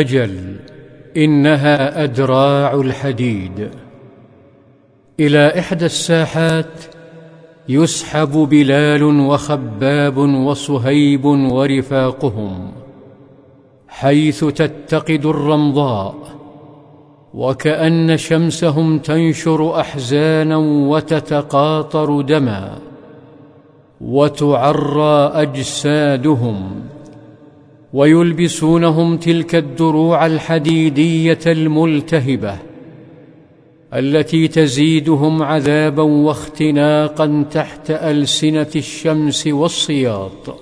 أجل إنها أدراع الحديد. إلى إحدى الساحات يسحب بلال وخباب وصهيب ورفاقهم حيث تتقد الرمضاء وكأن شمسهم تنشر أحزانا وتتقاطر دما وتعرى أجسادهم. ويلبسونهم تلك الدروع الحديدية الملتهبة التي تزيدهم عذابا واختناقا تحت ألسنة الشمس والصياط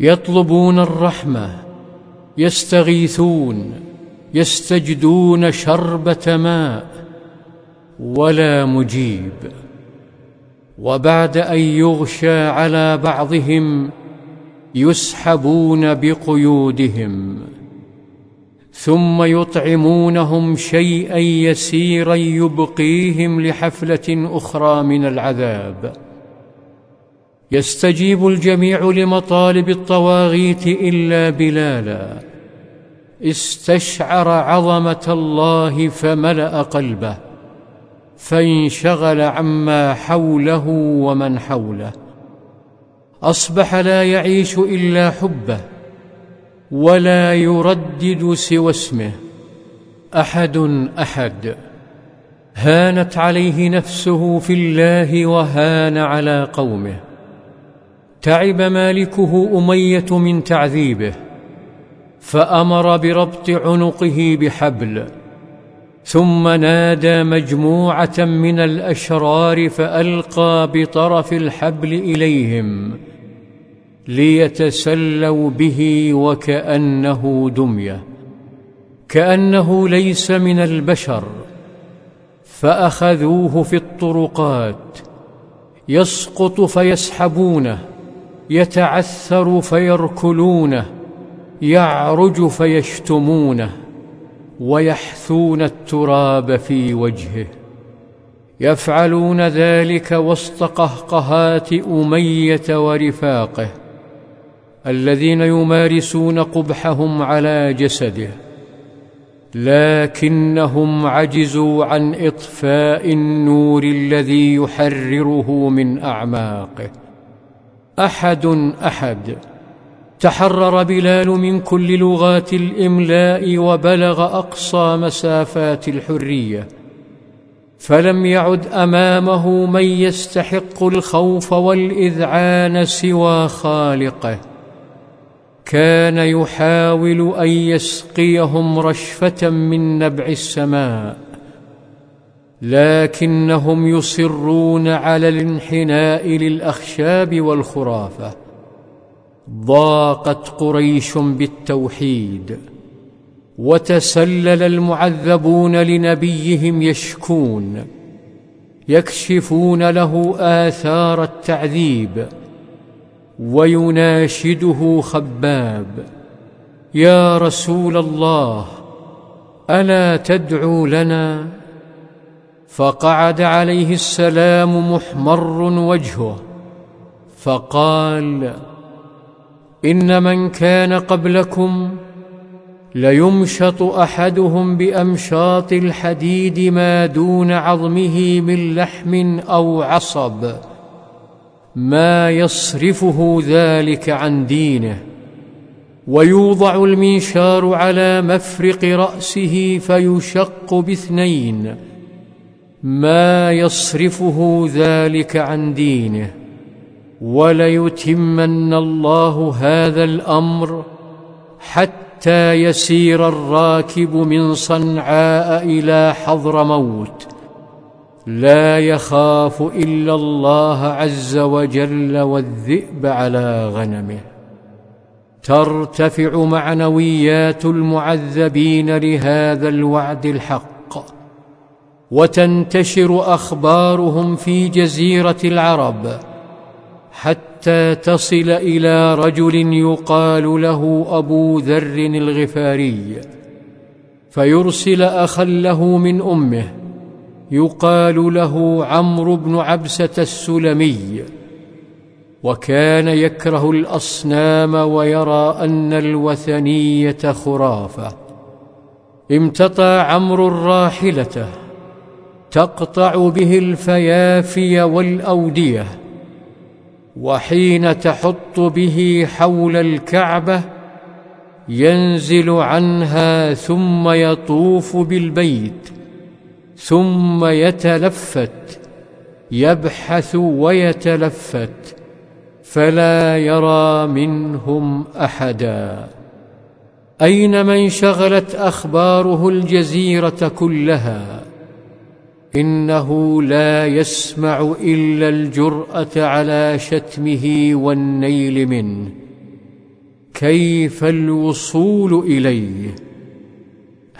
يطلبون الرحمة يستغيثون يستجدون شربة ماء ولا مجيب. وبعد أن يغشى على بعضهم يسحبون بقيودهم ثم يطعمونهم شيئا يسيرا يبقيهم لحفلة أخرى من العذاب. يستجيب الجميع لمطالب الطواغيت إلا بلالا. استشعر عظمة الله فملأ قلبه فانشغل عما حوله ومن حوله. أصبح لا يعيش إلا حبه ولا يردد سوى اسمه أحد أحد. هانت عليه نفسه في الله وهان على قومه. تعب مالكه أمية من تعذيبه فأمر بربط عنقه بحبل ثم نادى مجموعة من الأشرار فألقى بطرف الحبل إليهم. ليتسلوا به وكأنه دمية كأنه ليس من البشر فأخذوه في الطرقات يسقط فيسحبونه يتعثر فيركلونه يعرج فيشتمونه ويحثون التراب في وجهه. يفعلون ذلك وسط قهقهات أمية ورفاقه. الذين يمارسون قبحهم على جسده لكنهم عجزوا عن إطفاء النور الذي يحرره من أعماقه. أحد أحد. تحرر بلال من كل لغات الإملاء وبلغ أقصى مسافات الحرية. فلم يعد أمامه من يستحق الخوف والإذعان سوى خالقه. كان يحاول أن يسقيهم رشفة من نبع السماء لكنهم يصرون على الانحناء للأخشاب والخرافة. ضاقت قريش بالتوحيد وتسلل المعذبون لنبيهم يشكون يكشفون له آثار التعذيب. ويناشده خباب يا رسول الله ألا تدعو لنا؟ فقعد عليه السلام محمر وجهه فقال إن من كان قبلكم ليمشط أحدهم بأمشاط الحديد ما دون عظمه من لحم أو عصب. ما يصرفه ذلك عن دينه ويوضع المنشار على مفرق رأسه فيشق باثنين. ما يصرفه ذلك عن دينه وليتمن الله هذا الأمر حتى يسير الراكب من صنعاء إلى حضرموت. لا يخاف إلا الله عز وجل والذئب على غنمه. ترتفع معنويات المعذبين لهذا الوعد الحق وتنتشر أخبارهم في جزيرة العرب حتى تصل إلى رجل يقال له أبو ذر الغفاري فيرسل أخا له من أمه يقال له عمرو بن عبسة السلمي وكان يكره الأصنام ويرى أن الوثنية خرافة. امتطى عمرو راحلته تقطع به الفيافي والأودية وحين تحط به حول الكعبة ينزل عنها ثم يطوف بالبيت. ثم يتلفت يبحث ويتلفت فلا يرى منهم أحدا. أين من شغلت أخباره الجزيرة كلها؟ إنه لا يسمع إلا الجرأة على شتمه والنيل منه. كيف الوصول إليه؟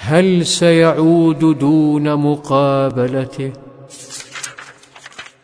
هل سيعود دون مقابلته؟